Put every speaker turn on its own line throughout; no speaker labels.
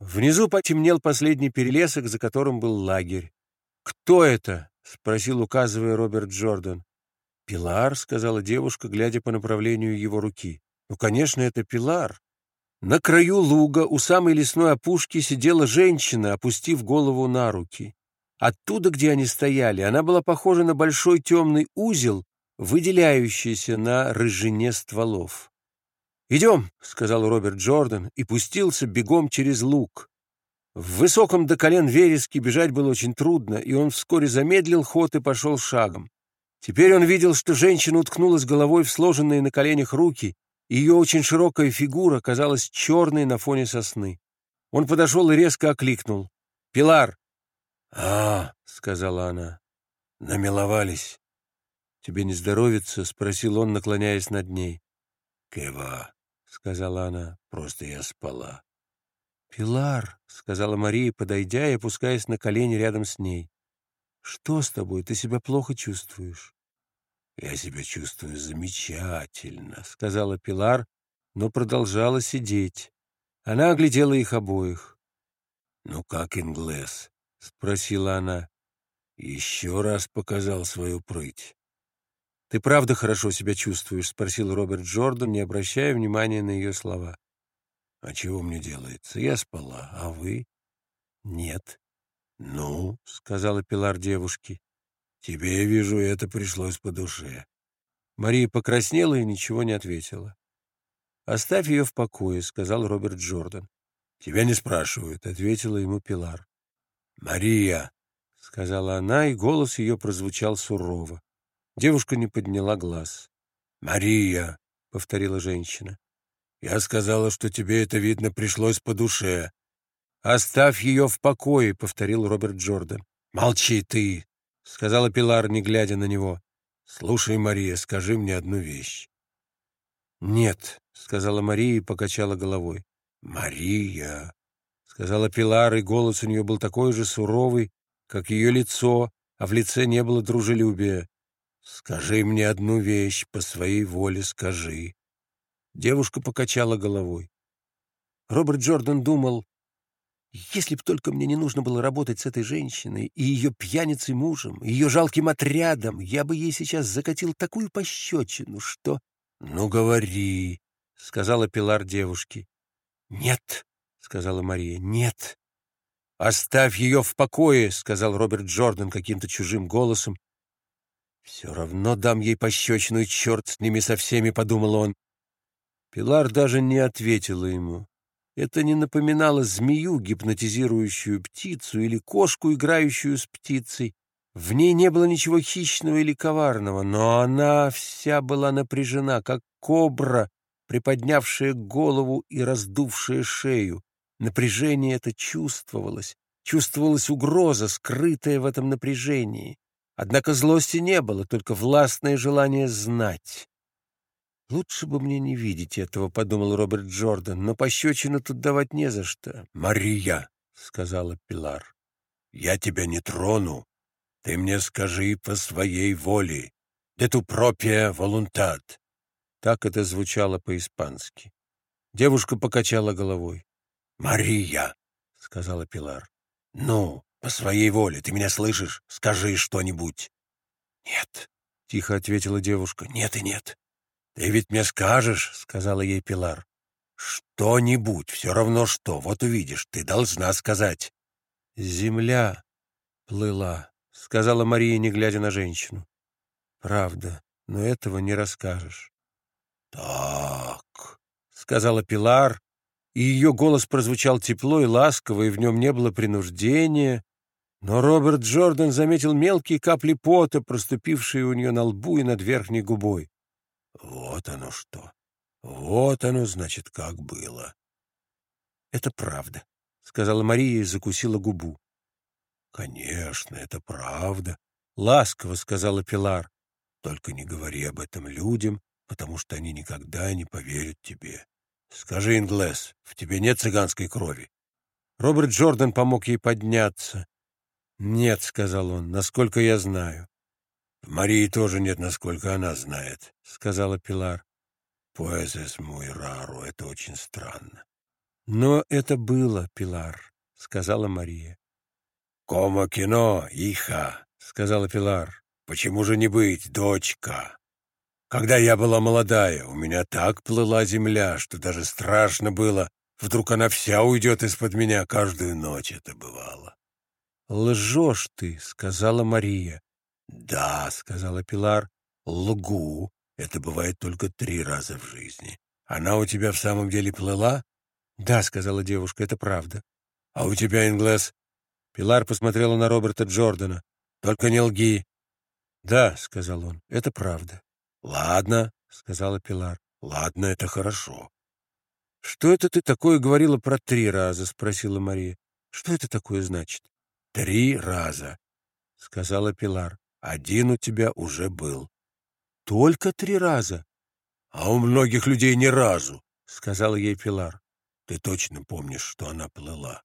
Внизу потемнел последний перелесок, за которым был лагерь. «Кто это?» — спросил, указывая Роберт Джордан. «Пилар», — сказала девушка, глядя по направлению его руки. «Ну, конечно, это Пилар». На краю луга у самой лесной опушки сидела женщина, опустив голову на руки. Оттуда, где они стояли, она была похожа на большой темный узел, выделяющийся на рыжине стволов. «Идем», — сказал Роберт Джордан и пустился бегом через луг. В высоком до колен вереске бежать было очень трудно, и он вскоре замедлил ход и пошел шагом. Теперь он видел, что женщина уткнулась головой в сложенные на коленях руки, и ее очень широкая фигура казалась черной на фоне сосны. Он подошел и резко окликнул. «Пилар!»
«А, — сказала она, — намиловались».
«Тебе не здоровится?» — спросил он, наклоняясь над ней.
«Кева», — сказала она, — «просто я спала».
«Пилар», — сказала Мария, подойдя и опускаясь на колени рядом с ней. «Что с тобой? Ты себя плохо чувствуешь?»
«Я себя чувствую замечательно», —
сказала Пилар, но продолжала сидеть. Она оглядела их обоих.
«Ну как, Инглес?»
— спросила она.
«Еще раз показал свою прыть».
«Ты правда хорошо себя чувствуешь?» — спросил Роберт Джордан, не обращая внимания на ее слова.
«А чего мне делается? Я спала, а вы?»
«Нет».
«Ну?»
— сказала Пилар девушке.
«Тебе, я вижу, это пришлось по душе».
Мария покраснела и ничего не ответила. «Оставь ее в покое», — сказал Роберт Джордан.
«Тебя не спрашивают», — ответила ему Пилар.
«Мария!» — сказала она, и голос ее прозвучал сурово. Девушка не подняла глаз.
«Мария!»
— повторила женщина.
«Я сказала, что тебе это, видно, пришлось по душе».
«Оставь ее в покое», — повторил Роберт Джордан.
«Молчи ты!»
— сказала Пилар, не глядя на него.
«Слушай, Мария, скажи мне одну вещь».
«Нет», — сказала Мария и покачала головой.
«Мария!»
сказала Пилар, и голос у нее был такой же суровый, как ее лицо, а в лице не было дружелюбия.
«Скажи мне одну вещь, по своей воле скажи».
Девушка покачала головой. Роберт Джордан думал, если б только мне не нужно было работать с этой женщиной и ее пьяницей мужем, ее жалким отрядом, я бы ей сейчас закатил такую пощечину, что...
— Ну, говори, — сказала Пилар девушке.
— Нет, — сказала Мария. «Нет». «Оставь ее в покое», — сказал Роберт Джордан каким-то чужим голосом. «Все равно дам ей пощечину, черт с ними со всеми», — подумал он. Пилар даже не ответила ему. Это не напоминало змею, гипнотизирующую птицу, или кошку, играющую с птицей. В ней не было ничего хищного или коварного, но она вся была напряжена, как кобра, приподнявшая голову и раздувшая шею. Напряжение это чувствовалось, чувствовалась угроза, скрытая в этом напряжении. Однако злости не было, только властное желание знать. «Лучше бы мне не видеть этого», — подумал Роберт Джордан, «но пощечину тут давать не за что».
«Мария», — сказала Пилар, — «я тебя не трону. Ты мне скажи по своей воле. Tu propia voluntad».
Так это звучало по-испански. Девушка покачала головой.
«Мария!» — сказала Пилар. «Ну, по своей воле, ты меня слышишь? Скажи что-нибудь».
«Нет», — тихо ответила девушка.
«Нет и нет». «Ты ведь мне скажешь», — сказала ей Пилар. «Что-нибудь, все равно что, вот увидишь, ты должна сказать».
«Земля плыла», — сказала Мария, не глядя на женщину. «Правда, но этого не расскажешь».
«Так», —
сказала Пилар, и ее голос прозвучал тепло и ласково, и в нем не было принуждения. Но Роберт Джордан заметил мелкие капли пота, проступившие у нее на лбу и над верхней губой.
«Вот оно что! Вот оно, значит, как было!»
«Это правда», — сказала Мария и закусила губу.
«Конечно, это правда», —
ласково сказала Пилар.
«Только не говори об этом людям, потому что они никогда не поверят тебе. «Скажи, Инглес, в тебе нет цыганской крови?»
Роберт Джордан помог ей подняться. «Нет», — сказал он, — «насколько я знаю».
«В Марии тоже нет, насколько она знает», —
сказала Пилар.
«Поэзес мой рару, это очень странно».
Но это было, Пилар, — сказала Мария.
«Комо кино, иха», — сказала Пилар. «Почему же не быть, дочка? Когда я была молодая, у меня так плыла земля, что даже страшно было. Вдруг она вся уйдет из-под меня, каждую ночь это бывало».
«Лжешь ты», — сказала Мария.
«Да», — сказала Пилар, — «лгу. Это бывает только три раза в жизни. Она у тебя в самом деле плыла?»
«Да», — сказала девушка, — «это правда».
«А у тебя, Инглес,
Пилар посмотрела на Роберта Джордана. «Только не лги». «Да», — сказал он, — «это правда».
«Ладно», —
сказала Пилар.
«Ладно, это хорошо».
«Что это ты такое говорила про три раза?» — спросила Мария. «Что это такое значит?»
«Три раза», —
сказала Пилар.
«Один у тебя уже был».
«Только три раза?»
«А у многих людей ни разу», —
сказала ей Пилар.
«Ты точно помнишь, что она плыла?»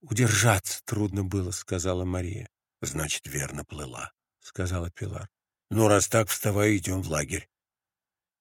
«Удержаться трудно было», — сказала Мария.
«Значит, верно плыла», —
сказала Пилар.
«Ну, раз так, вставай, идем в лагерь.